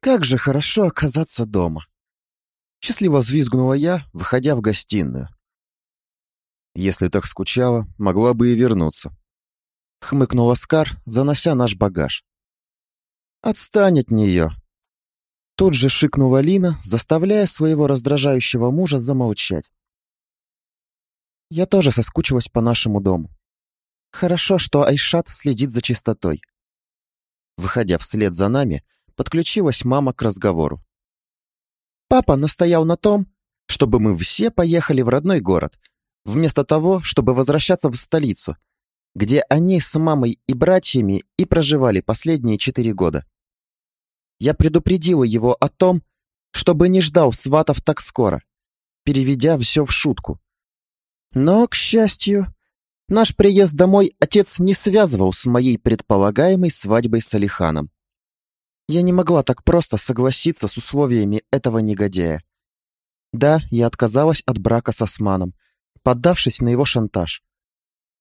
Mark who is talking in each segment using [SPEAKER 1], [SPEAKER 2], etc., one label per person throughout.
[SPEAKER 1] Как же хорошо оказаться дома. Счастливо взвизгнула я, выходя в гостиную. Если так скучала, могла бы и вернуться. Хмыкнул Оскар, занося наш багаж. Отстань от нее. Тут же шикнула Лина, заставляя своего раздражающего мужа замолчать. Я тоже соскучилась по нашему дому. Хорошо, что Айшат следит за чистотой. Выходя вслед за нами, подключилась мама к разговору. Папа настоял на том, чтобы мы все поехали в родной город, вместо того, чтобы возвращаться в столицу, где они с мамой и братьями и проживали последние четыре года. Я предупредила его о том, чтобы не ждал сватов так скоро, переведя все в шутку. Но, к счастью, наш приезд домой отец не связывал с моей предполагаемой свадьбой с Алиханом. Я не могла так просто согласиться с условиями этого негодяя. Да, я отказалась от брака с Османом, поддавшись на его шантаж.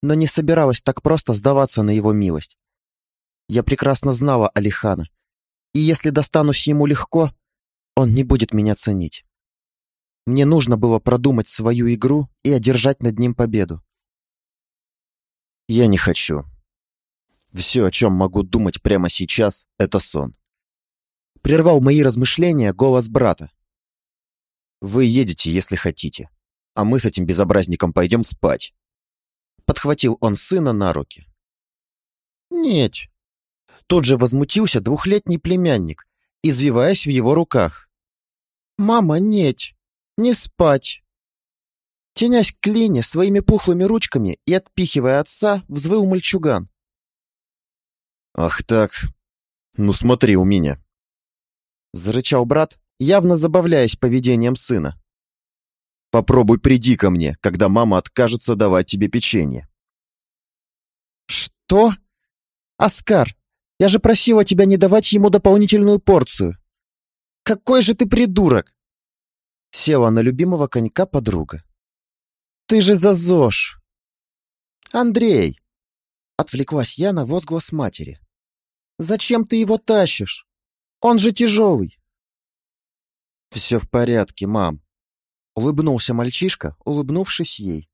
[SPEAKER 1] Но не собиралась так просто сдаваться на его милость. Я прекрасно знала Алихана, и если достанусь ему легко, он не будет меня ценить. Мне нужно было продумать свою игру и одержать над ним победу. Я не хочу. Все, о чем могу думать прямо сейчас, это сон. Прервал мои размышления голос брата. «Вы едете, если хотите, а мы с этим безобразником пойдем спать». Подхватил он сына на руки. «Нет». Тут же возмутился двухлетний племянник, извиваясь в его руках. «Мама, нет, не спать». Тенясь к Лине своими пухлыми ручками и отпихивая отца, взвыл мальчуган. «Ах так, ну смотри у меня». Зарычал брат, явно забавляясь поведением сына. «Попробуй приди ко мне, когда мама откажется давать тебе печенье». «Что? Оскар, я же просила тебя не давать ему дополнительную порцию. Какой же ты придурок!» Села на любимого конька подруга. «Ты же за ЗОЖ!» «Андрей!» Отвлеклась я на возглас матери. «Зачем ты его тащишь? Он же тяжелый!» «Все в порядке, мам!» Улыбнулся мальчишка, улыбнувшись ей.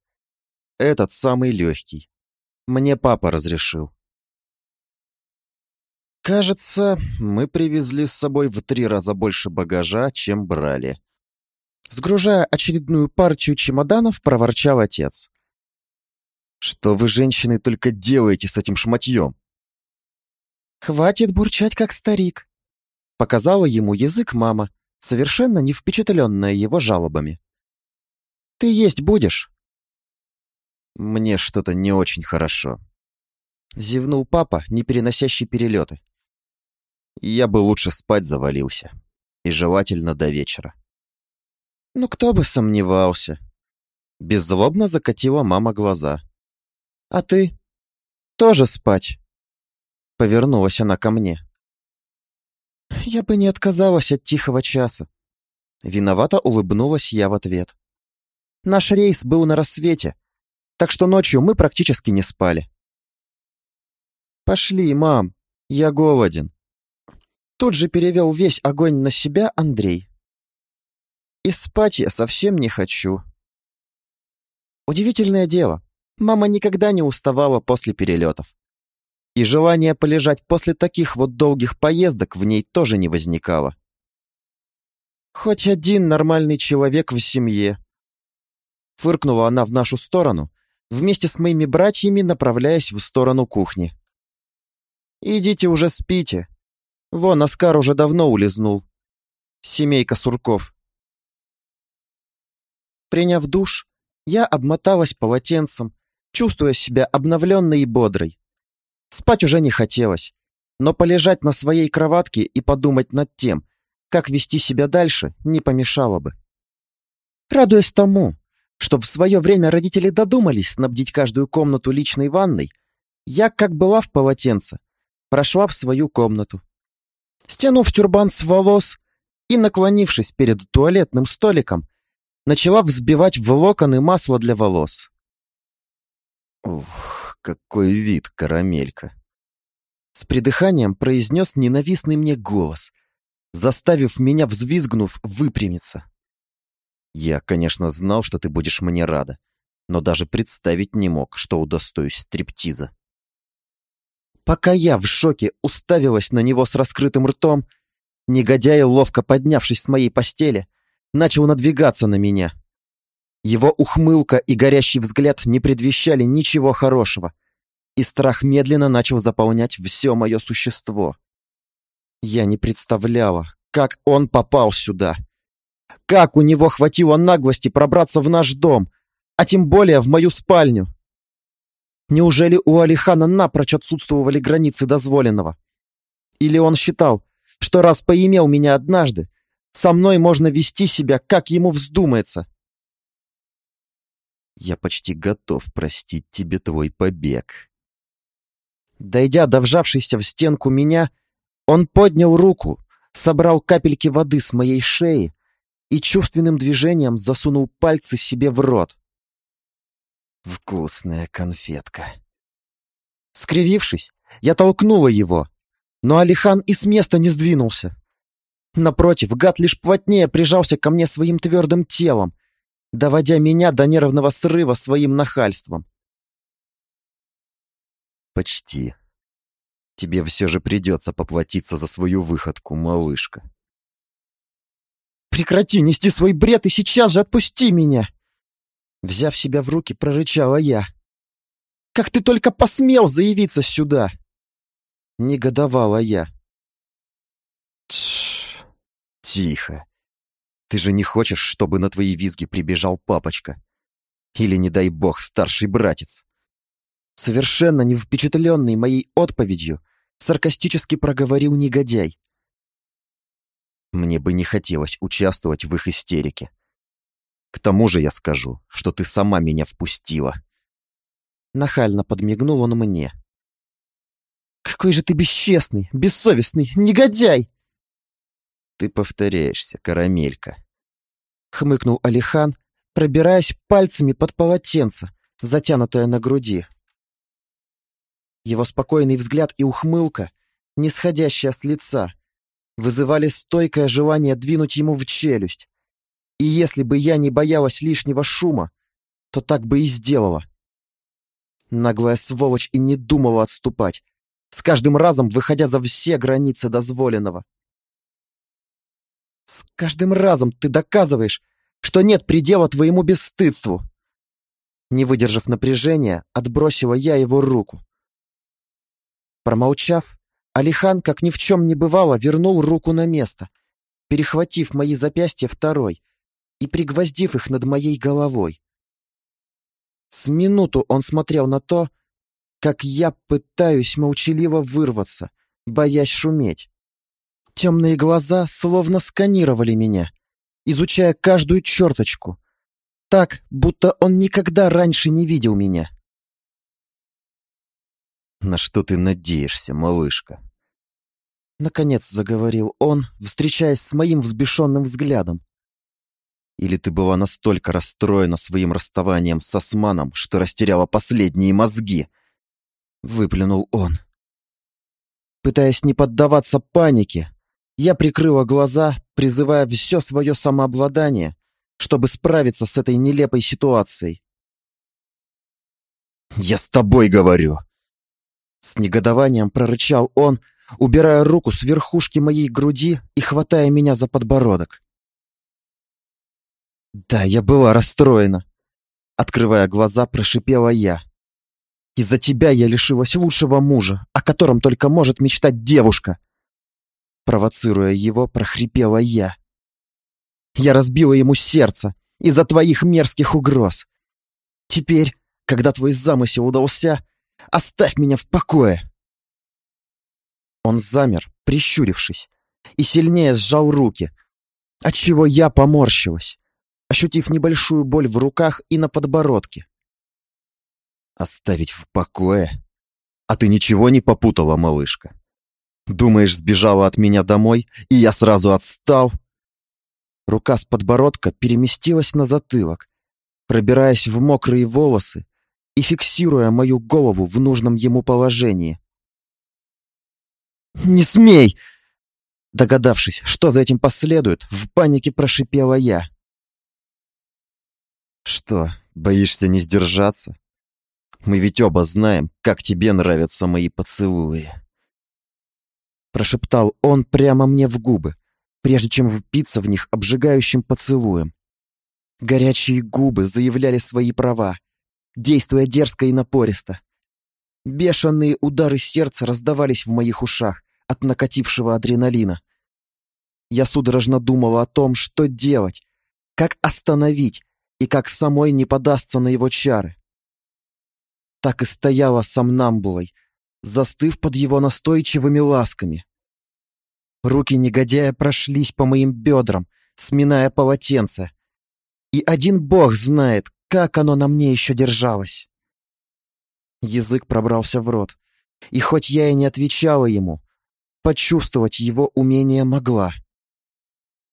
[SPEAKER 1] «Этот самый легкий. Мне папа разрешил». Кажется, мы привезли с собой в три раза больше багажа, чем брали. Сгружая очередную партию чемоданов, проворчал отец. «Что вы, женщины, только делаете с этим шматьем?» «Хватит бурчать, как старик», — показала ему язык мама, совершенно не впечатленная его жалобами. «Ты есть будешь?» «Мне что-то не очень хорошо», — зевнул папа, не переносящий перелеты. «Я бы лучше спать завалился, и желательно до вечера». «Ну кто бы сомневался?» Беззлобно закатила мама глаза. «А ты? Тоже спать?» Повернулась она ко мне. «Я бы не отказалась от тихого часа». Виновато улыбнулась я в ответ. «Наш рейс был на рассвете, так что ночью мы практически не спали». «Пошли, мам, я голоден». Тут же перевел весь огонь на себя Андрей. И спать я совсем не хочу. Удивительное дело, мама никогда не уставала после перелетов. И желание полежать после таких вот долгих поездок в ней тоже не возникало. Хоть один нормальный человек в семье. Фыркнула она в нашу сторону, вместе с моими братьями направляясь в сторону кухни. «Идите уже спите. Вон, Оскар уже давно улизнул. Семейка сурков». Приняв душ, я обмоталась полотенцем, чувствуя себя обновленной и бодрой. Спать уже не хотелось, но полежать на своей кроватке и подумать над тем, как вести себя дальше, не помешало бы. Радуясь тому, что в свое время родители додумались снабдить каждую комнату личной ванной, я, как была в полотенце, прошла в свою комнату. Стянув тюрбан с волос и, наклонившись перед туалетным столиком, начала взбивать в локоны масло для волос. «Ух, какой вид, карамелька!» С придыханием произнес ненавистный мне голос, заставив меня, взвизгнув, выпрямиться. Я, конечно, знал, что ты будешь мне рада, но даже представить не мог, что удостоюсь стриптиза. Пока я в шоке уставилась на него с раскрытым ртом, негодяй, ловко поднявшись с моей постели, начал надвигаться на меня. Его ухмылка и горящий взгляд не предвещали ничего хорошего, и страх медленно начал заполнять все мое существо. Я не представляла, как он попал сюда. Как у него хватило наглости пробраться в наш дом, а тем более в мою спальню. Неужели у Алихана напрочь отсутствовали границы дозволенного? Или он считал, что раз поимел меня однажды, со мной можно вести себя, как ему вздумается? Я почти готов простить тебе твой побег. Дойдя до вжавшейся в стенку меня, он поднял руку, собрал капельки воды с моей шеи и чувственным движением засунул пальцы себе в рот. Вкусная конфетка. Скривившись, я толкнула его, но Алихан и с места не сдвинулся. Напротив, гад лишь плотнее прижался ко мне своим твердым телом, доводя меня до нервного срыва своим нахальством. «Почти. Тебе все же придется поплатиться за свою выходку, малышка». «Прекрати нести свой бред и сейчас же отпусти меня!» Взяв себя в руки, прорычала я. «Как ты только посмел заявиться сюда!» Негодовала я. Тш, тихо. Ты же не хочешь, чтобы на твои визги прибежал папочка? Или, не дай бог, старший братец? Совершенно не впечатленный моей отповедью, саркастически проговорил негодяй. Мне бы не хотелось участвовать в их истерике. К тому же я скажу, что ты сама меня впустила. Нахально подмигнул он мне. Какой же ты бесчестный, бессовестный, негодяй! Ты повторяешься, карамелька. Хмыкнул Алихан, пробираясь пальцами под полотенце, затянутое на груди. Его спокойный взгляд и ухмылка, не сходящая с лица, вызывали стойкое желание двинуть ему в челюсть. И если бы я не боялась лишнего шума, то так бы и сделала. Наглая сволочь и не думала отступать, с каждым разом выходя за все границы дозволенного. С каждым разом ты доказываешь, что нет предела твоему бесстыдству. Не выдержав напряжения, отбросила я его руку. Промолчав, Алихан, как ни в чем не бывало, вернул руку на место, перехватив мои запястья второй и пригвоздив их над моей головой. С минуту он смотрел на то, как я пытаюсь молчаливо вырваться, боясь шуметь. Темные глаза словно сканировали меня, изучая каждую черточку, так, будто он никогда раньше не видел меня. «На что ты надеешься, малышка?» Наконец заговорил он, встречаясь с моим взбешенным взглядом. «Или ты была настолько расстроена своим расставанием с Османом, что растеряла последние мозги?» выплюнул он. Пытаясь не поддаваться панике, я прикрыла глаза, призывая все свое самообладание, чтобы справиться с этой нелепой ситуацией. «Я с тобой говорю!» С негодованием прорычал он, убирая руку с верхушки моей груди и хватая меня за подбородок. «Да, я была расстроена!» Открывая глаза, прошипела я. Из-за тебя я лишилась лучшего мужа, о котором только может мечтать девушка. Провоцируя его, прохрипела я. Я разбила ему сердце из-за твоих мерзких угроз. Теперь, когда твой замысел удался, оставь меня в покое. Он замер, прищурившись, и сильнее сжал руки, отчего я поморщилась, ощутив небольшую боль в руках и на подбородке. Оставить в покое? А ты ничего не попутала, малышка? Думаешь, сбежала от меня домой, и я сразу отстал? Рука с подбородка переместилась на затылок, пробираясь в мокрые волосы и фиксируя мою голову в нужном ему положении. «Не смей!» Догадавшись, что за этим последует, в панике прошипела я. «Что, боишься не сдержаться? Мы ведь оба знаем, как тебе нравятся мои поцелуи». Прошептал он прямо мне в губы, прежде чем впиться в них обжигающим поцелуем. Горячие губы заявляли свои права, действуя дерзко и напористо. Бешеные удары сердца раздавались в моих ушах от накатившего адреналина. Я судорожно думала о том, что делать, как остановить и как самой не подастся на его чары. Так и стояла сомнамбулой, застыв под его настойчивыми ласками. Руки негодяя прошлись по моим бедрам, сминая полотенце. И один бог знает, как оно на мне еще держалось. Язык пробрался в рот, и хоть я и не отвечала ему, почувствовать его умение могла.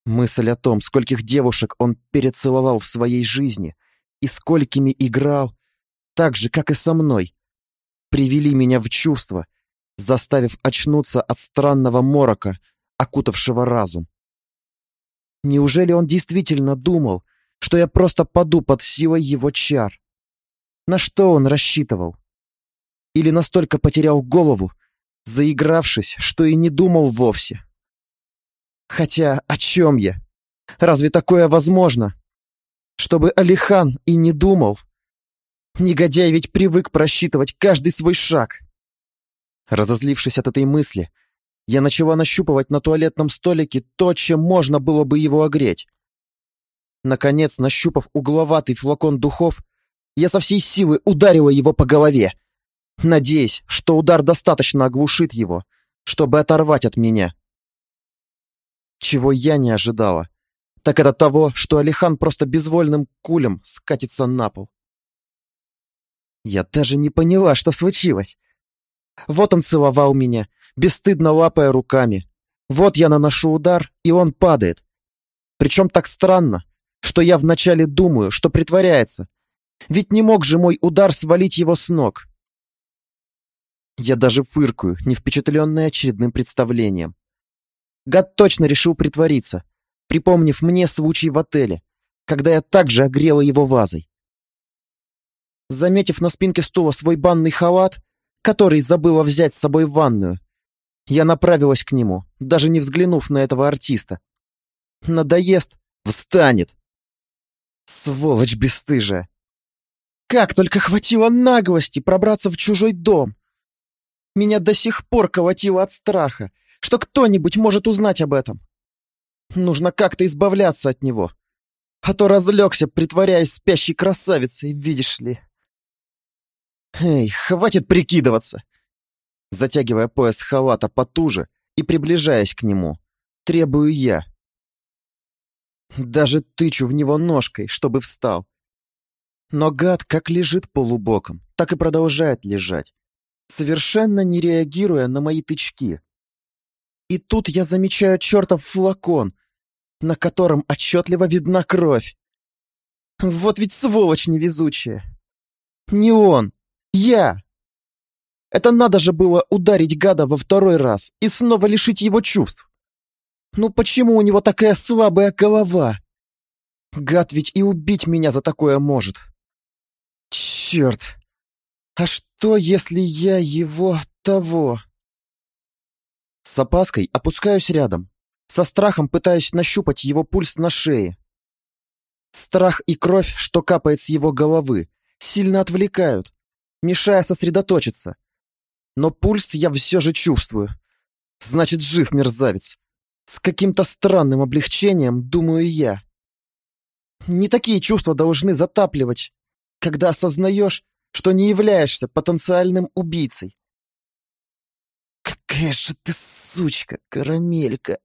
[SPEAKER 1] Мысль о том, скольких девушек он перецеловал в своей жизни и сколькими играл, так же, как и со мной, привели меня в чувство, заставив очнуться от странного морока, окутавшего разум. Неужели он действительно думал, что я просто паду под силой его чар? На что он рассчитывал? Или настолько потерял голову, заигравшись, что и не думал вовсе? Хотя о чем я? Разве такое возможно? Чтобы Алихан и не думал? Негодяй ведь привык просчитывать каждый свой шаг. Разозлившись от этой мысли, я начала нащупывать на туалетном столике то, чем можно было бы его огреть. Наконец, нащупав угловатый флакон духов, я со всей силы ударила его по голове, надеясь, что удар достаточно оглушит его, чтобы оторвать от меня. Чего я не ожидала, так это того, что Алихан просто безвольным кулем скатится на пол. Я даже не поняла, что случилось. Вот он целовал меня, бесстыдно лапая руками. Вот я наношу удар, и он падает. Причем так странно, что я вначале думаю, что притворяется. Ведь не мог же мой удар свалить его с ног. Я даже фыркаю, не впечатленный очередным представлением. Гад точно решил притвориться, припомнив мне случай в отеле, когда я также огрела его вазой. Заметив на спинке стула свой банный халат, который забыла взять с собой в ванную, я направилась к нему, даже не взглянув на этого артиста. Надоест, встанет. Сволочь бесстыжая. Как только хватило наглости пробраться в чужой дом. Меня до сих пор колотило от страха, что кто-нибудь может узнать об этом. Нужно как-то избавляться от него. А то разлегся, притворяясь спящей красавицей, видишь ли. Эй, хватит прикидываться затягивая пояс халата потуже и приближаясь к нему. Требую я. Даже тычу в него ножкой, чтобы встал. Но гад как лежит полубоком, так и продолжает лежать, совершенно не реагируя на мои тычки. И тут я замечаю чертов флакон, на котором отчетливо видна кровь. Вот ведь сволочь невезучая. Не он, я. Это надо же было ударить гада во второй раз и снова лишить его чувств. Ну почему у него такая слабая голова? Гад ведь и убить меня за такое может. Черт. А что, если я его того? С опаской опускаюсь рядом. Со страхом пытаюсь нащупать его пульс на шее. Страх и кровь, что капает с его головы, сильно отвлекают, мешая сосредоточиться но пульс я все же чувствую. Значит, жив мерзавец. С каким-то странным облегчением, думаю я. Не такие чувства должны затапливать, когда осознаешь, что не являешься потенциальным убийцей. «Какая же ты сучка, карамелька!»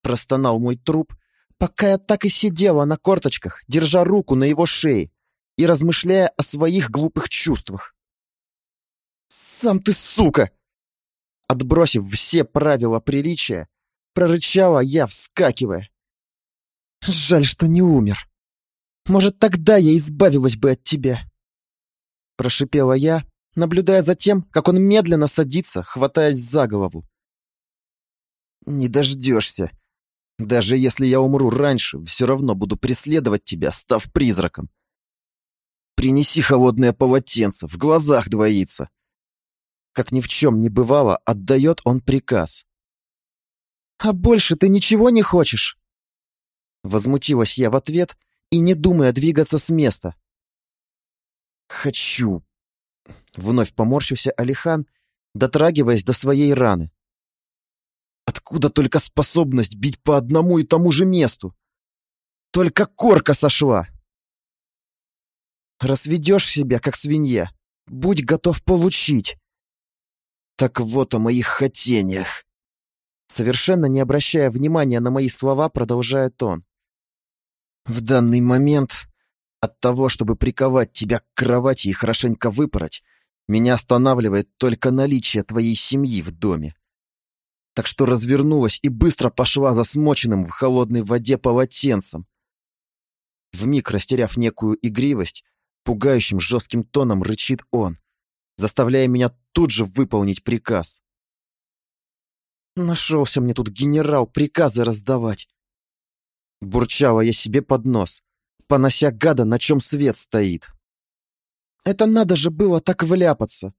[SPEAKER 1] Простонал мой труп, пока я так и сидела на корточках, держа руку на его шее и размышляя о своих глупых чувствах. «Сам ты сука!» Отбросив все правила приличия, прорычала я, вскакивая. «Жаль, что не умер. Может, тогда я избавилась бы от тебя!» Прошипела я, наблюдая за тем, как он медленно садится, хватаясь за голову. Не дождешься. Даже если я умру раньше, все равно буду преследовать тебя, став призраком. Принеси холодное полотенце, в глазах двоится. Как ни в чем не бывало, отдает он приказ. «А больше ты ничего не хочешь?» Возмутилась я в ответ и не думая двигаться с места. «Хочу!» Вновь поморщился Алихан, дотрагиваясь до своей раны. Откуда только способность бить по одному и тому же месту? Только корка сошла. Разведешь себя, как свинья, будь готов получить. Так вот о моих хотениях. Совершенно не обращая внимания на мои слова, продолжает он. В данный момент от того, чтобы приковать тебя к кровати и хорошенько выпороть, меня останавливает только наличие твоей семьи в доме так что развернулась и быстро пошла за смоченным в холодной воде полотенцем. Вмиг растеряв некую игривость, пугающим жестким тоном рычит он, заставляя меня тут же выполнить приказ. Нашелся мне тут генерал приказы раздавать. Бурчала я себе под нос, понося гада, на чем свет стоит. Это надо же было так вляпаться.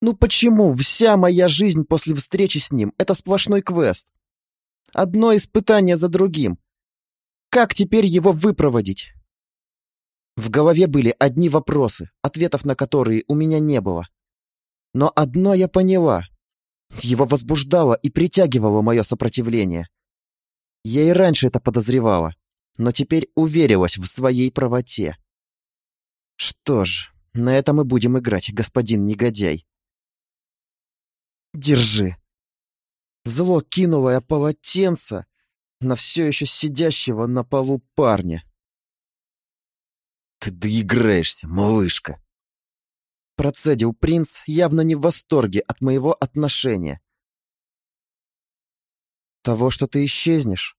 [SPEAKER 1] Ну почему вся моя жизнь после встречи с ним — это сплошной квест? Одно испытание за другим. Как теперь его выпроводить? В голове были одни вопросы, ответов на которые у меня не было. Но одно я поняла. Его возбуждало и притягивало мое сопротивление. Я и раньше это подозревала, но теперь уверилась в своей правоте. Что ж, на этом мы будем играть, господин негодяй. Держи. Зло кинуло я полотенце на все еще сидящего на полу парня. Ты доиграешься, малышка. Процедил принц, явно не в восторге от моего отношения. Того, что ты исчезнешь?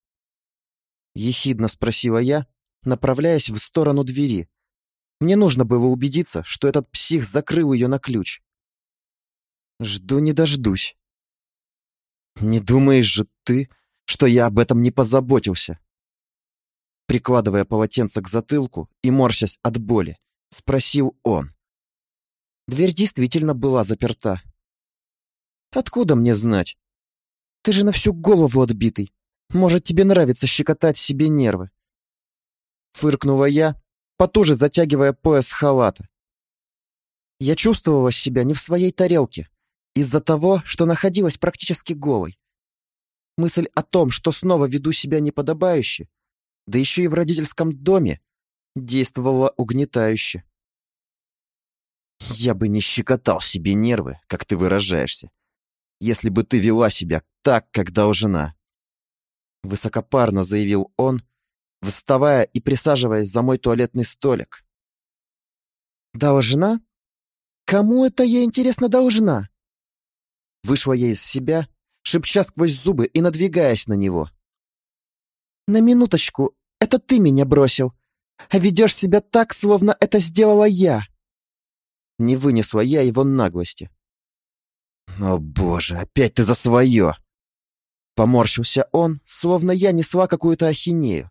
[SPEAKER 1] Ехидно спросила я, направляясь в сторону двери. Мне нужно было убедиться, что этот псих закрыл ее на ключ. Жду не дождусь. Не думаешь же ты, что я об этом не позаботился? Прикладывая полотенце к затылку и морщась от боли, спросил он. Дверь действительно была заперта. Откуда мне знать? Ты же на всю голову отбитый. Может, тебе нравится щекотать себе нервы. Фыркнула я, потуже затягивая пояс халата. Я чувствовала себя не в своей тарелке, из-за того, что находилась практически голой. Мысль о том, что снова веду себя неподобающе, да еще и в родительском доме, действовала угнетающе. Я бы не щекотал себе нервы, как ты выражаешься, если бы ты вела себя так, как должна. Высокопарно заявил он, вставая и присаживаясь за мой туалетный столик. «Должна? Кому это я, интересно, должна?» Вышла я из себя, шепча сквозь зубы и надвигаясь на него. «На минуточку, это ты меня бросил, а ведешь себя так, словно это сделала я!» Не вынесла я его наглости. «О боже, опять ты за свое!» Поморщился он, словно я несла какую-то ахинею.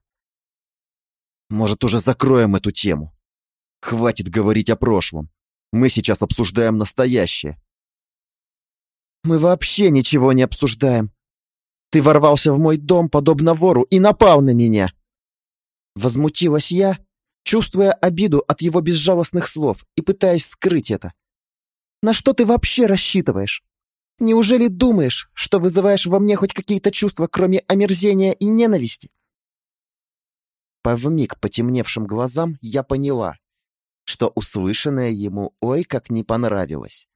[SPEAKER 1] «Может, уже закроем эту тему? Хватит говорить о прошлом. Мы сейчас обсуждаем настоящее. Мы вообще ничего не обсуждаем. Ты ворвался в мой дом, подобно вору, и напал на меня. Возмутилась я, чувствуя обиду от его безжалостных слов и пытаясь скрыть это. На что ты вообще рассчитываешь? Неужели думаешь, что вызываешь во мне хоть какие-то чувства, кроме омерзения и ненависти? По вмиг потемневшим глазам я поняла, что услышанное ему ой как не понравилось.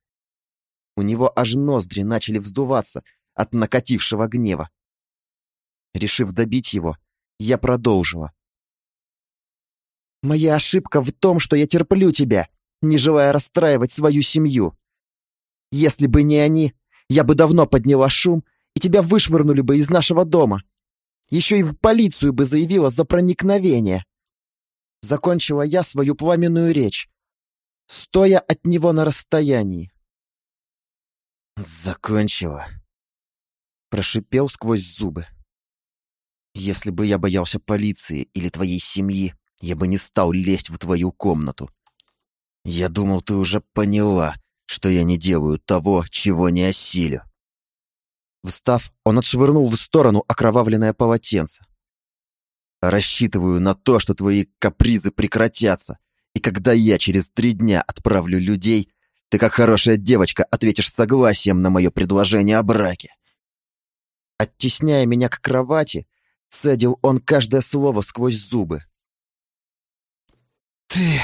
[SPEAKER 1] У него аж ноздри начали вздуваться от накатившего гнева. Решив добить его, я продолжила. «Моя ошибка в том, что я терплю тебя, не желая расстраивать свою семью. Если бы не они, я бы давно подняла шум, и тебя вышвырнули бы из нашего дома. Еще и в полицию бы заявила за проникновение». Закончила я свою пламенную речь, стоя от него на расстоянии. «Закончила?» Прошипел сквозь зубы. Если бы я боялся полиции или твоей семьи, я бы не стал лезть в твою комнату. Я думал, ты уже поняла, что я не делаю того, чего не осилю. Встав, он отшвырнул в сторону окровавленное полотенце. Рассчитываю на то, что твои капризы прекратятся, и когда я через три дня отправлю людей, ты, как хорошая девочка, ответишь согласием на мое предложение о браке. Оттесняя меня к кровати, цедил он каждое слово сквозь зубы. «Ты...»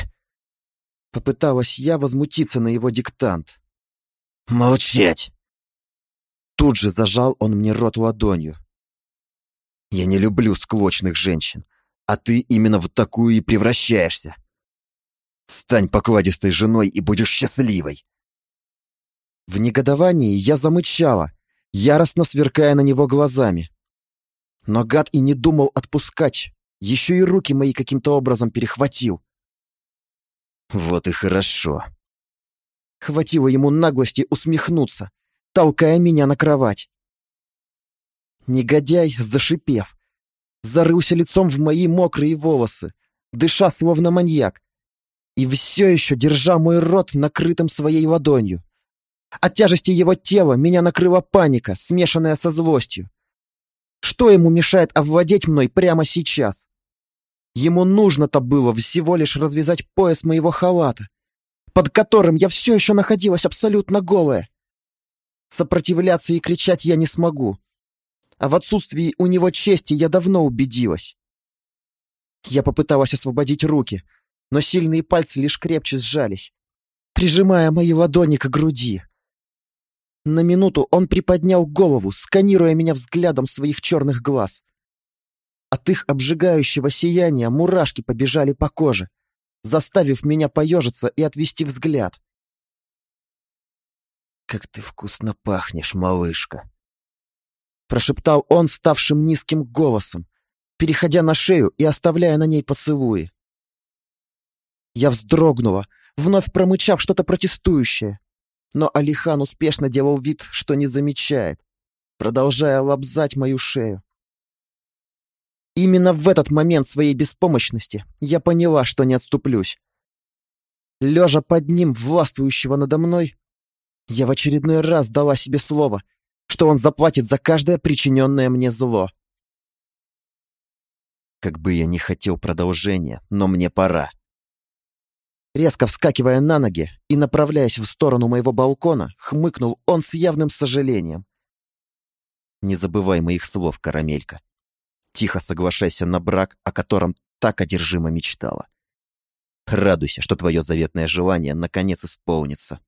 [SPEAKER 1] Попыталась я возмутиться на его диктант. «Молчать!» Тут же зажал он мне рот ладонью. «Я не люблю склочных женщин, а ты именно в такую и превращаешься. Стань покладистой женой и будешь счастливой!» В негодовании я замычала, яростно сверкая на него глазами. Но гад и не думал отпускать, еще и руки мои каким-то образом перехватил. Вот и хорошо. Хватило ему наглости усмехнуться, толкая меня на кровать. Негодяй, зашипев, зарылся лицом в мои мокрые волосы, дыша словно маньяк, и все еще держа мой рот накрытым своей ладонью. От тяжести его тела меня накрыла паника, смешанная со злостью. Что ему мешает овладеть мной прямо сейчас? Ему нужно-то было всего лишь развязать пояс моего халата, под которым я все еще находилась абсолютно голая. Сопротивляться и кричать я не смогу. А в отсутствии у него чести я давно убедилась. Я попыталась освободить руки, но сильные пальцы лишь крепче сжались, прижимая мои ладони к груди. На минуту он приподнял голову, сканируя меня взглядом своих черных глаз. От их обжигающего сияния мурашки побежали по коже, заставив меня поежиться и отвести взгляд. «Как ты вкусно пахнешь, малышка!» Прошептал он ставшим низким голосом, переходя на шею и оставляя на ней поцелуи. Я вздрогнула, вновь промычав что-то протестующее, но Алихан успешно делал вид, что не замечает, продолжая лобзать мою шею. Именно в этот момент своей беспомощности я поняла, что не отступлюсь. Лежа под ним, властвующего надо мной, я в очередной раз дала себе слово, что он заплатит за каждое причиненное мне зло. Как бы я не хотел продолжения, но мне пора. Резко вскакивая на ноги и направляясь в сторону моего балкона, хмыкнул он с явным сожалением. «Не забывай моих слов, карамелька. Тихо соглашайся на брак, о котором так одержимо мечтала. Радуйся, что твое заветное желание наконец исполнится.